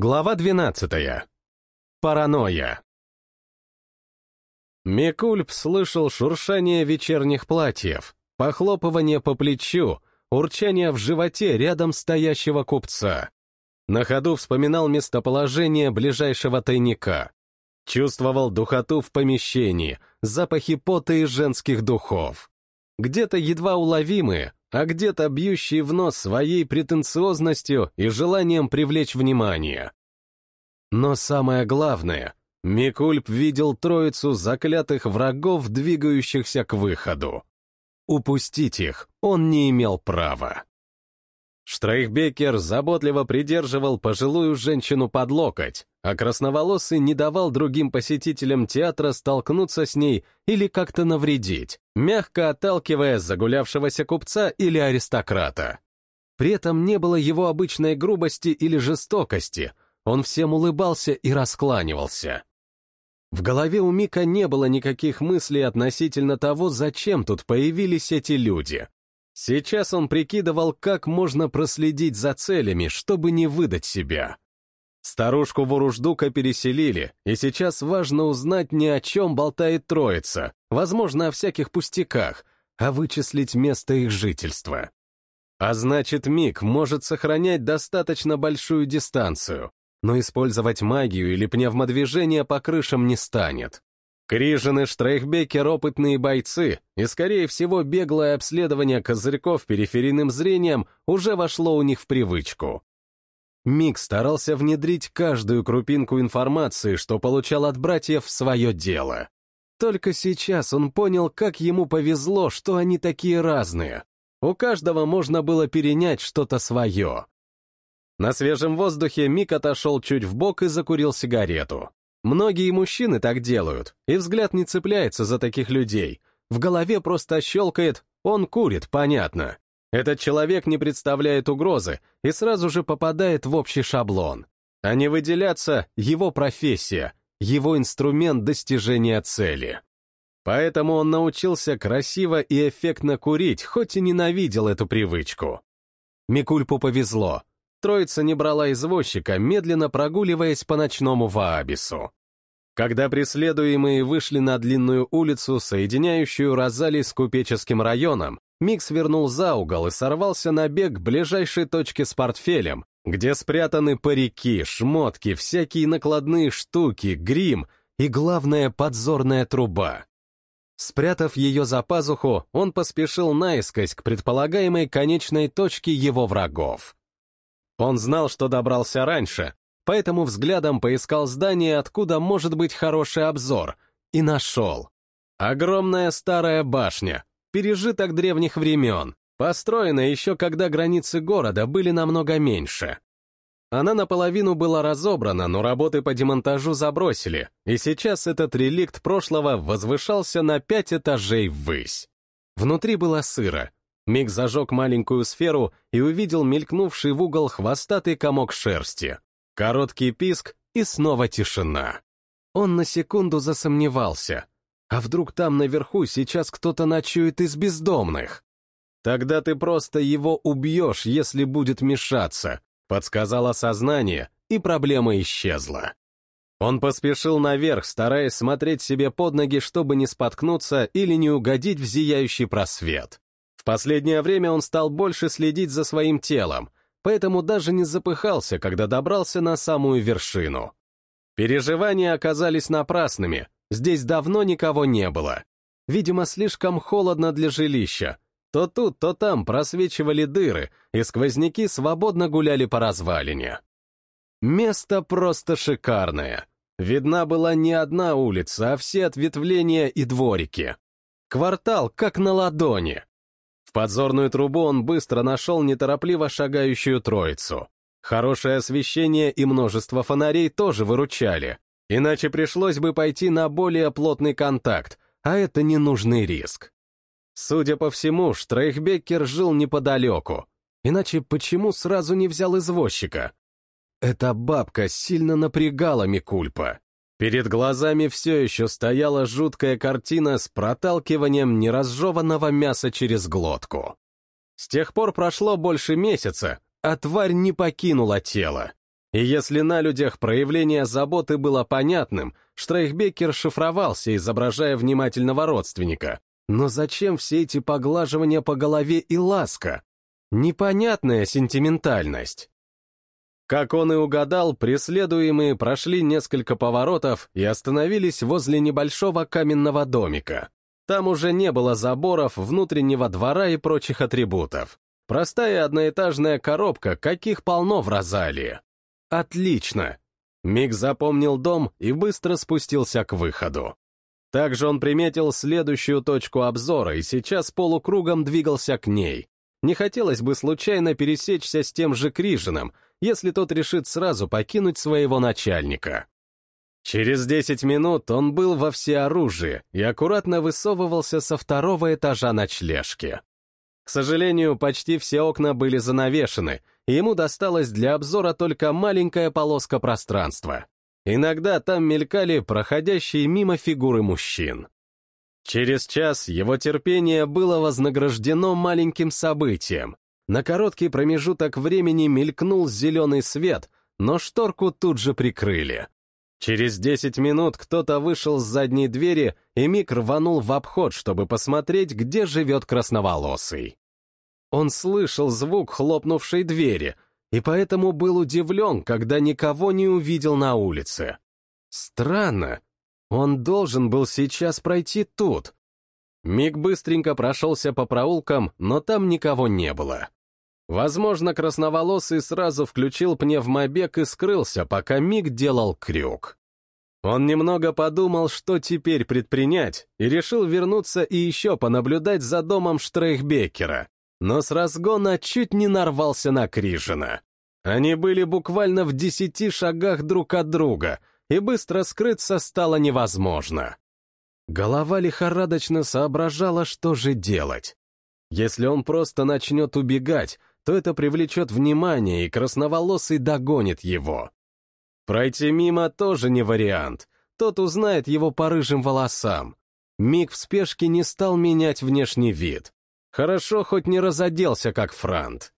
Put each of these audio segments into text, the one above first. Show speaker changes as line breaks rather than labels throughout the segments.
Глава 12. Паранойя. Микульп слышал шуршание вечерних платьев, похлопывание по плечу, урчание в животе рядом стоящего купца. На ходу вспоминал местоположение ближайшего тайника. Чувствовал духоту в помещении, запахи пота и женских духов. Где-то едва уловимые, а где-то бьющие в нос своей претенциозностью и желанием привлечь внимание. Но самое главное, Микульп видел троицу заклятых врагов, двигающихся к выходу. Упустить их он не имел права. Штрейхбекер заботливо придерживал пожилую женщину под локоть, а красноволосый не давал другим посетителям театра столкнуться с ней или как-то навредить, мягко отталкивая загулявшегося купца или аристократа. При этом не было его обычной грубости или жестокости, он всем улыбался и раскланивался. В голове у Мика не было никаких мыслей относительно того, зачем тут появились эти люди. Сейчас он прикидывал, как можно проследить за целями, чтобы не выдать себя. Старушку Воруждука переселили, и сейчас важно узнать ни о чем болтает троица, возможно, о всяких пустяках, а вычислить место их жительства. А значит, Мик может сохранять достаточно большую дистанцию, но использовать магию или пневмодвижение по крышам не станет. Крижин и Штрейхбекер — опытные бойцы, и, скорее всего, беглое обследование козырьков периферийным зрением уже вошло у них в привычку. Мик старался внедрить каждую крупинку информации, что получал от братьев, в свое дело. Только сейчас он понял, как ему повезло, что они такие разные. У каждого можно было перенять что-то свое. На свежем воздухе Мик отошел чуть в бок и закурил сигарету. Многие мужчины так делают, и взгляд не цепляется за таких людей. В голове просто щелкает «он курит, понятно». Этот человек не представляет угрозы и сразу же попадает в общий шаблон. А не выделяться — его профессия, его инструмент достижения цели. Поэтому он научился красиво и эффектно курить, хоть и ненавидел эту привычку. Микульпу повезло. Троица не брала извозчика, медленно прогуливаясь по ночному Ваабису. Когда преследуемые вышли на длинную улицу, соединяющую Розали с купеческим районом, Микс вернул за угол и сорвался на бег к ближайшей точке с портфелем, где спрятаны парики, шмотки, всякие накладные штуки, грим и, главное, подзорная труба. Спрятав ее за пазуху, он поспешил наискось к предполагаемой конечной точке его врагов. Он знал, что добрался раньше, поэтому взглядом поискал здание, откуда может быть хороший обзор, и нашел. Огромная старая башня, пережиток древних времен, построена еще когда границы города были намного меньше. Она наполовину была разобрана, но работы по демонтажу забросили, и сейчас этот реликт прошлого возвышался на пять этажей ввысь. Внутри было сыро, Миг зажег маленькую сферу и увидел мелькнувший в угол хвостатый комок шерсти. Короткий писк и снова тишина. Он на секунду засомневался. А вдруг там наверху сейчас кто-то ночует из бездомных? Тогда ты просто его убьешь, если будет мешаться, подсказало сознание, и проблема исчезла. Он поспешил наверх, стараясь смотреть себе под ноги, чтобы не споткнуться или не угодить в зияющий просвет последнее время он стал больше следить за своим телом, поэтому даже не запыхался, когда добрался на самую вершину. Переживания оказались напрасными, здесь давно никого не было. Видимо, слишком холодно для жилища. То тут, то там просвечивали дыры, и сквозняки свободно гуляли по развалине. Место просто шикарное. Видна была не одна улица, а все ответвления и дворики. Квартал как на ладони. В подзорную трубу он быстро нашел неторопливо шагающую троицу. Хорошее освещение и множество фонарей тоже выручали, иначе пришлось бы пойти на более плотный контакт, а это ненужный риск. Судя по всему, Штрейхбеккер жил неподалеку, иначе почему сразу не взял извозчика? Эта бабка сильно напрягала Микульпа. Перед глазами все еще стояла жуткая картина с проталкиванием неразжеванного мяса через глотку. С тех пор прошло больше месяца, а тварь не покинула тело. И если на людях проявление заботы было понятным, Штрейхбекер шифровался, изображая внимательного родственника. Но зачем все эти поглаживания по голове и ласка? Непонятная сентиментальность. Как он и угадал, преследуемые прошли несколько поворотов и остановились возле небольшого каменного домика. Там уже не было заборов, внутреннего двора и прочих атрибутов. Простая одноэтажная коробка, каких полно в Розалии. Отлично. Миг запомнил дом и быстро спустился к выходу. Также он приметил следующую точку обзора и сейчас полукругом двигался к ней. Не хотелось бы случайно пересечься с тем же Крижином, если тот решит сразу покинуть своего начальника. Через десять минут он был во всеоружии и аккуратно высовывался со второго этажа ночлежки. К сожалению, почти все окна были занавешены, и ему досталось для обзора только маленькая полоска пространства. Иногда там мелькали проходящие мимо фигуры мужчин. Через час его терпение было вознаграждено маленьким событием. На короткий промежуток времени мелькнул зеленый свет, но шторку тут же прикрыли. Через десять минут кто-то вышел с задней двери, и Мик рванул в обход, чтобы посмотреть, где живет красноволосый. Он слышал звук хлопнувшей двери, и поэтому был удивлен, когда никого не увидел на улице. Странно, он должен был сейчас пройти тут. Миг быстренько прошелся по проулкам, но там никого не было. Возможно, красноволосый сразу включил пневмобег и скрылся, пока Миг делал крюк. Он немного подумал, что теперь предпринять, и решил вернуться и еще понаблюдать за домом Штрейхбекера но с разгона чуть не нарвался на Крижина. Они были буквально в десяти шагах друг от друга, и быстро скрыться стало невозможно. Голова лихорадочно соображала, что же делать. Если он просто начнет убегать, то это привлечет внимание, и красноволосый догонит его. Пройти мимо тоже не вариант, тот узнает его по рыжим волосам. Миг в спешке не стал менять внешний вид. Хорошо хоть не разоделся, как Франт.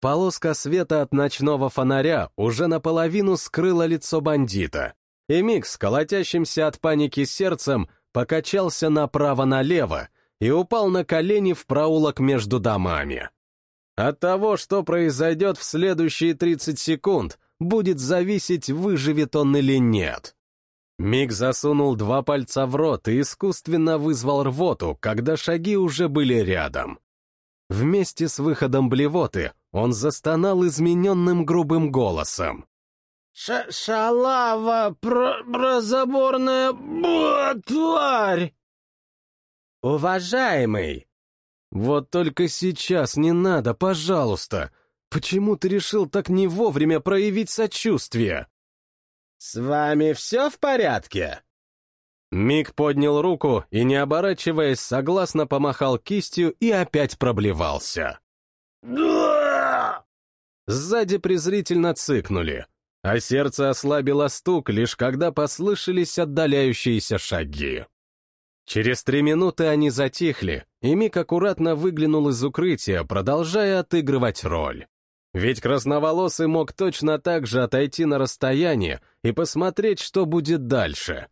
Полоска света от ночного фонаря уже наполовину скрыла лицо бандита, и Микс, колотящимся от паники сердцем, покачался направо-налево и упал на колени в проулок между домами. От того, что произойдет в следующие 30 секунд, будет зависеть, выживет он или нет. Миг засунул два пальца в рот и искусственно вызвал рвоту, когда шаги уже были рядом. Вместе с выходом блевоты он застонал измененным грубым голосом.
Ш «Шалава, про прозаборная бу тварь!»
«Уважаемый!» «Вот только сейчас не надо, пожалуйста! Почему ты решил так не вовремя проявить сочувствие?»
«С вами все в порядке?»
Мик поднял руку и, не оборачиваясь, согласно помахал кистью и опять проблевался. Сзади презрительно цыкнули, а сердце ослабило стук, лишь когда послышались отдаляющиеся шаги. Через три минуты они затихли, и Мик аккуратно выглянул из укрытия, продолжая отыгрывать роль. Ведь красноволосый мог точно так же отойти на расстояние и посмотреть, что будет дальше.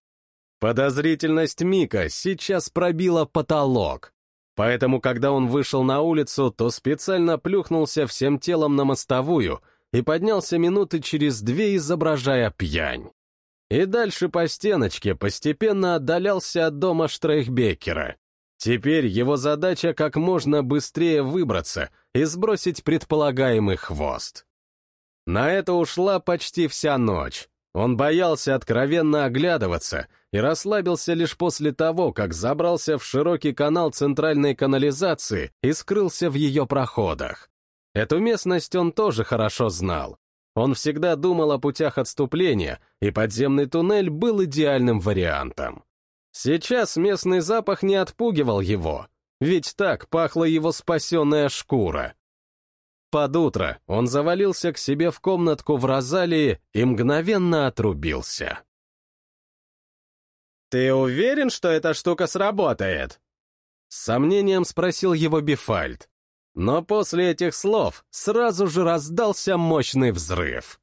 Подозрительность Мика сейчас пробила потолок. Поэтому, когда он вышел на улицу, то специально плюхнулся всем телом на мостовую и поднялся минуты через две, изображая пьянь. И дальше по стеночке постепенно отдалялся от дома Штрейхбекера. Теперь его задача как можно быстрее выбраться и сбросить предполагаемый хвост. На это ушла почти вся ночь. Он боялся откровенно оглядываться и расслабился лишь после того, как забрался в широкий канал центральной канализации и скрылся в ее проходах. Эту местность он тоже хорошо знал. Он всегда думал о путях отступления, и подземный туннель был идеальным вариантом. Сейчас местный запах не отпугивал его, ведь так пахла его спасенная шкура. Под утро он завалился к себе в комнатку в Розалии и мгновенно отрубился.
«Ты уверен, что эта штука сработает?»
С сомнением спросил его Бифальд. Но после этих слов сразу же раздался мощный взрыв.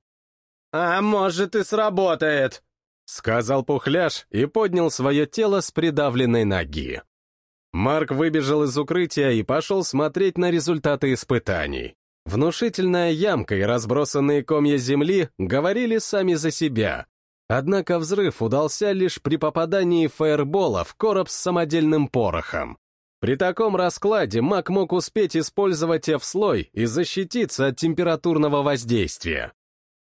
«А может и сработает», —
сказал Пухляш и поднял свое тело с придавленной ноги. Марк выбежал из укрытия и пошел смотреть на результаты испытаний. Внушительная ямка и разбросанные комья земли говорили сами за себя. Однако взрыв удался лишь при попадании фаербола в короб с самодельным порохом. При таком раскладе маг мог успеть использовать F-слой и защититься от температурного воздействия.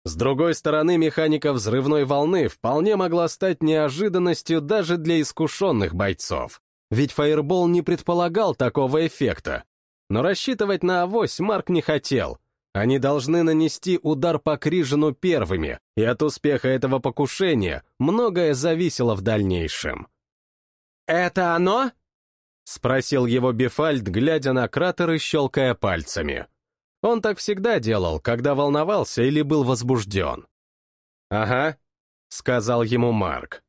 С другой стороны, механика взрывной волны вполне могла стать неожиданностью даже для искушенных бойцов. Ведь фаербол не предполагал такого эффекта. Но рассчитывать на авось Марк не хотел. Они должны нанести удар по Крижину первыми, и от успеха этого покушения многое зависело в дальнейшем.
«Это оно?»
— спросил его Бефальд, глядя на кратер и щелкая пальцами. Он так всегда делал, когда волновался или был возбужден. «Ага», — сказал ему Марк.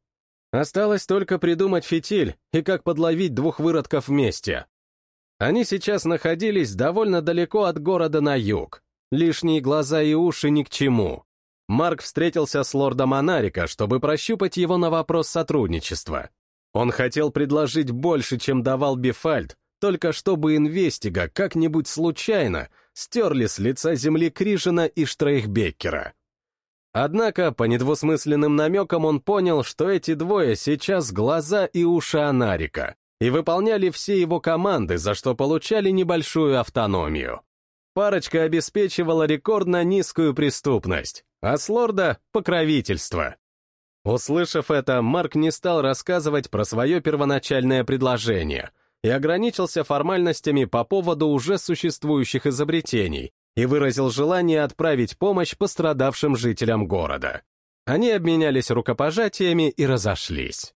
Осталось только придумать фитиль и как подловить двух выродков вместе. Они сейчас находились довольно далеко от города на юг. Лишние глаза и уши ни к чему. Марк встретился с лордом Анарика, чтобы прощупать его на вопрос сотрудничества. Он хотел предложить больше, чем давал Бифальд, только чтобы инвестига как-нибудь случайно стерли с лица земли Крижина и Штрейхбеккера. Однако, по недвусмысленным намекам он понял, что эти двое сейчас глаза и уши Анарика, и выполняли все его команды, за что получали небольшую автономию. Парочка обеспечивала рекордно низкую преступность, а с лорда — покровительство. Услышав это, Марк не стал рассказывать про свое первоначальное предложение и ограничился формальностями по поводу уже существующих изобретений и выразил желание отправить помощь пострадавшим жителям города. Они обменялись рукопожатиями и разошлись.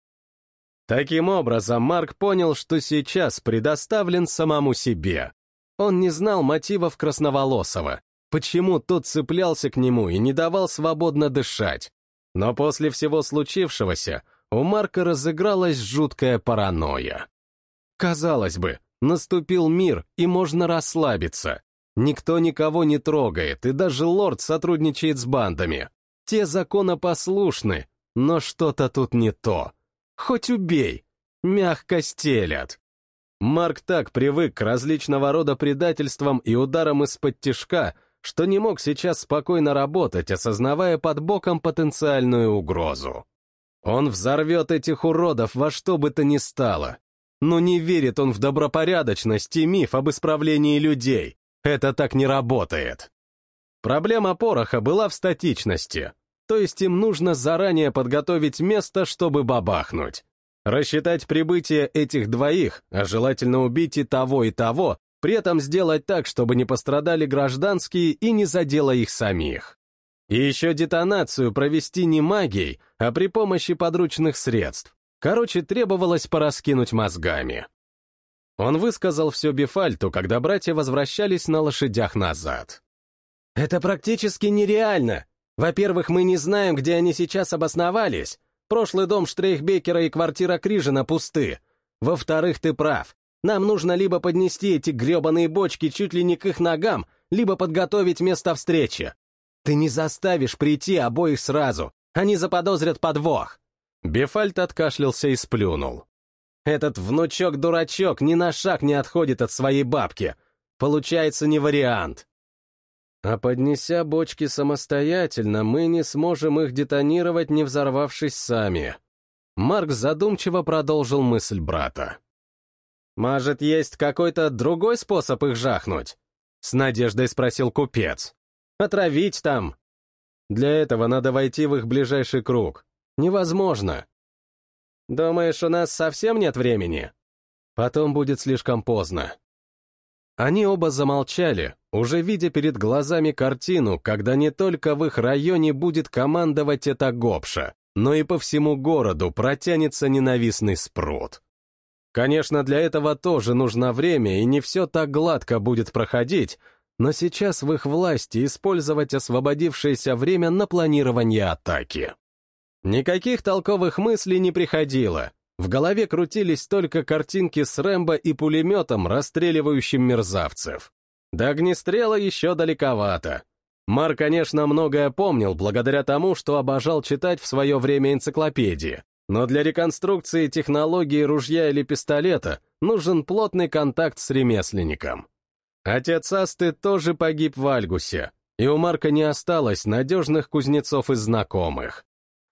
Таким образом, Марк понял, что сейчас предоставлен самому себе. Он не знал мотивов Красноволосова, почему тот цеплялся к нему и не давал свободно дышать, но после всего случившегося у Марка разыгралась жуткая паранойя. Казалось бы, наступил мир, и можно расслабиться. Никто никого не трогает, и даже лорд сотрудничает с бандами. Те законопослушны, но что-то тут не то. Хоть убей, мягко стелят. Марк так привык к различного рода предательствам и ударам из-под тишка, что не мог сейчас спокойно работать, осознавая под боком потенциальную угрозу. Он взорвет этих уродов во что бы то ни стало. Но не верит он в добропорядочность и миф об исправлении людей. Это так не работает. Проблема пороха была в статичности, то есть им нужно заранее подготовить место, чтобы бабахнуть. Рассчитать прибытие этих двоих, а желательно убить и того, и того, при этом сделать так, чтобы не пострадали гражданские и не задело их самих. И еще детонацию провести не магией, а при помощи подручных средств. Короче, требовалось пораскинуть мозгами. Он высказал все Бефальту, когда братья возвращались на лошадях назад. «Это практически нереально. Во-первых, мы не знаем, где они сейчас обосновались. Прошлый дом Штрейхбекера и квартира Крижина пусты. Во-вторых, ты прав. Нам нужно либо поднести эти гребаные бочки чуть ли не к их ногам, либо подготовить место встречи. Ты не заставишь прийти обоих сразу, они заподозрят подвох. Бефальт откашлялся и сплюнул. Этот внучок-дурачок ни на шаг не отходит от своей бабки. Получается не вариант. А поднеся бочки самостоятельно, мы не сможем их детонировать, не взорвавшись сами. Марк задумчиво продолжил мысль брата. «Может, есть какой-то другой способ их жахнуть?» — с надеждой спросил купец. «Отравить там?» «Для этого надо войти в их ближайший круг. Невозможно». «Думаешь, у нас совсем нет времени?» «Потом будет слишком поздно». Они оба замолчали, уже видя перед глазами картину, когда не только в их районе будет командовать эта гопша, но и по всему городу протянется ненавистный спрут. Конечно, для этого тоже нужно время, и не все так гладко будет проходить, но сейчас в их власти использовать освободившееся время на планирование атаки. Никаких толковых мыслей не приходило. В голове крутились только картинки с Рэмбо и пулеметом, расстреливающим мерзавцев. До огнестрела еще далековато. Мар, конечно, многое помнил благодаря тому, что обожал читать в свое время энциклопедии, но для реконструкции технологии ружья или пистолета нужен плотный контакт с ремесленником. Отец Асты тоже погиб в Альгусе, и у Марка не осталось надежных кузнецов и знакомых.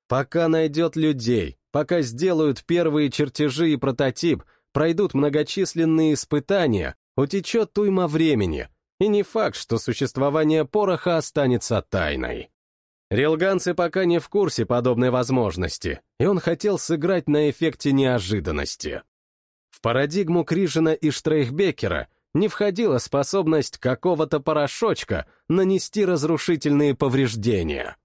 Пока найдет людей, пока сделают первые чертежи и прототип, пройдут многочисленные испытания, утечет уйма времени, и не факт, что существование пороха останется тайной. Рилганцы пока не в курсе подобной возможности, и он хотел сыграть на эффекте неожиданности. В парадигму Крижина и Штрейхбекера не входила способность какого-то порошочка нанести разрушительные повреждения.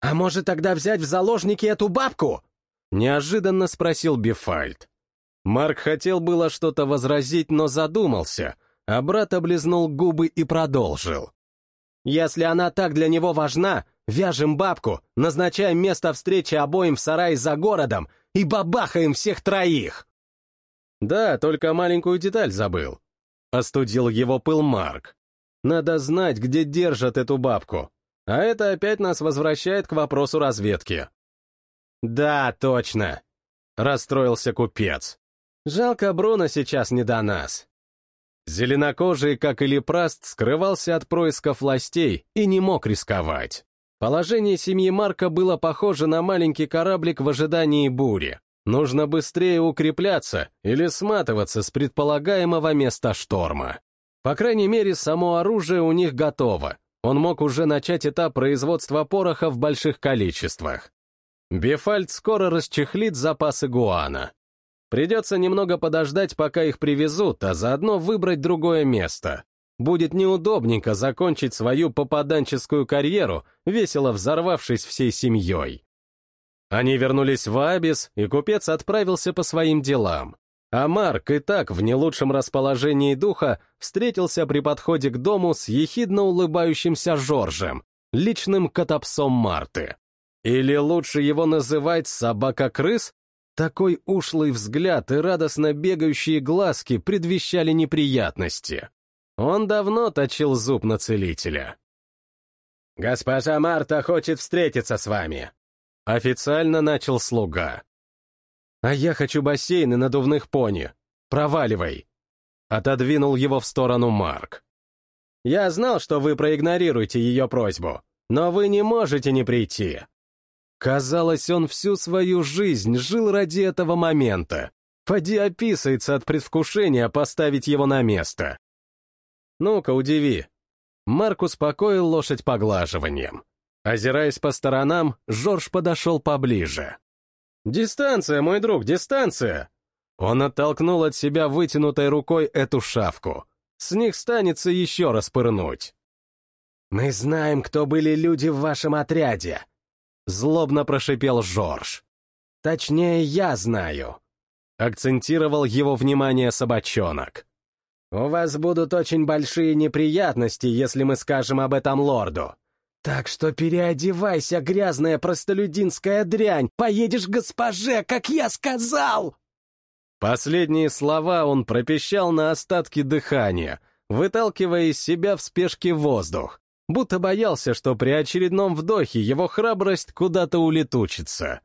«А может тогда взять в заложники эту бабку?»
— неожиданно спросил Бифальд. Марк хотел было что-то возразить, но задумался, а брат облизнул губы и продолжил.
«Если она так для него важна, вяжем бабку, назначаем место встречи обоим в сарае за городом и бабахаем всех троих!»
«Да, только маленькую деталь забыл», — остудил его пыл Марк. «Надо знать, где держат эту бабку, а это опять нас возвращает к вопросу разведки».
«Да, точно», — расстроился купец. «Жалко, Бруно сейчас не до нас».
Зеленокожий, как и Лепраст, скрывался от происков властей и не мог рисковать. Положение семьи Марка было похоже на маленький кораблик в ожидании бури. Нужно быстрее укрепляться или сматываться с предполагаемого места шторма. По крайней мере, само оружие у них готово. Он мог уже начать этап производства пороха в больших количествах. Бефальд скоро расчехлит запасы гуана. Придется немного подождать, пока их привезут, а заодно выбрать другое место. Будет неудобненько закончить свою попаданческую карьеру, весело взорвавшись всей семьей. Они вернулись в Абис, и купец отправился по своим делам. А Марк и так в не лучшем расположении духа встретился при подходе к дому с ехидно улыбающимся Жоржем, личным котопсом Марты. Или лучше его называть собака-крыс? Такой ушлый взгляд и радостно бегающие глазки предвещали неприятности. Он давно точил зуб на целителя.
«Госпожа Марта хочет встретиться с вами», —
официально начал слуга. «А я хочу бассейн и надувных пони. Проваливай!» Отодвинул его в сторону Марк.
«Я знал, что вы проигнорируете ее просьбу, но вы не можете не прийти.
Казалось, он всю свою жизнь жил ради этого момента. Поди описывается от предвкушения поставить его на место. Ну-ка, удиви. Марк успокоил лошадь поглаживанием. Озираясь по сторонам, Жорж подошел поближе. «Дистанция, мой друг, дистанция!» Он оттолкнул от себя вытянутой рукой эту шавку. С них станется еще раз пырнуть.
«Мы знаем, кто были люди в вашем отряде», Злобно прошипел Жорж. «Точнее, я знаю», — акцентировал его внимание собачонок. «У вас будут очень большие неприятности, если мы скажем об этом лорду. Так что переодевайся, грязная простолюдинская дрянь, поедешь к госпоже, как я сказал!»
Последние слова он пропищал на остатки дыхания, выталкивая из себя в спешке воздух, будто боялся, что при очередном вдохе его храбрость куда-то улетучится.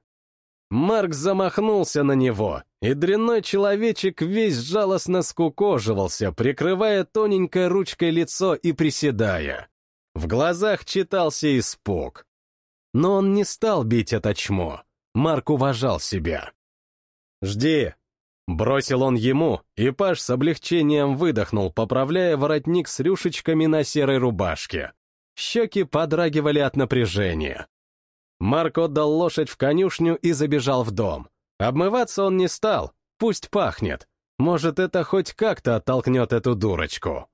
Марк замахнулся на него, и дрянной человечек весь жалостно скукоживался, прикрывая тоненькой ручкой лицо и приседая. В глазах читался испуг. Но он не стал бить это чмо. Марк уважал себя. «Жди!» Бросил он ему, и Паш с облегчением выдохнул, поправляя воротник с рюшечками на серой рубашке. Щеки подрагивали от напряжения. Марк отдал лошадь в конюшню и забежал в дом. Обмываться он не стал, пусть пахнет. Может, это хоть как-то оттолкнет эту дурочку.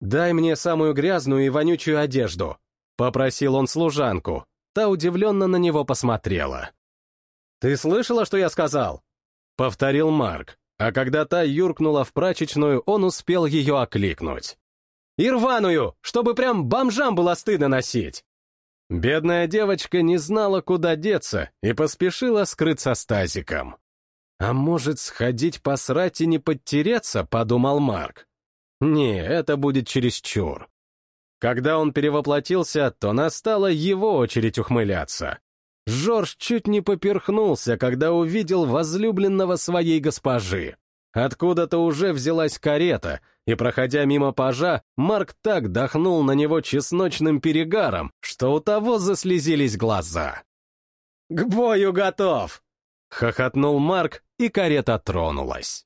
«Дай мне самую грязную и вонючую одежду», — попросил он служанку. Та удивленно на него посмотрела. «Ты слышала, что я сказал?» — повторил Марк, а когда та юркнула в прачечную, он успел ее окликнуть. И рваную, чтобы прям бомжам было стыдно носить. Бедная девочка не знала, куда деться, и поспешила скрыться с тазиком. «А может, сходить посрать и не подтереться?» — подумал Марк. «Не, это будет чересчур». Когда он перевоплотился, то настала его очередь ухмыляться. Жорж чуть не поперхнулся, когда увидел возлюбленного своей госпожи. Откуда-то уже взялась карета, и, проходя мимо пажа, Марк так дохнул на него чесночным перегаром, что у того заслезились глаза. «К бою готов!» — хохотнул Марк, и карета тронулась.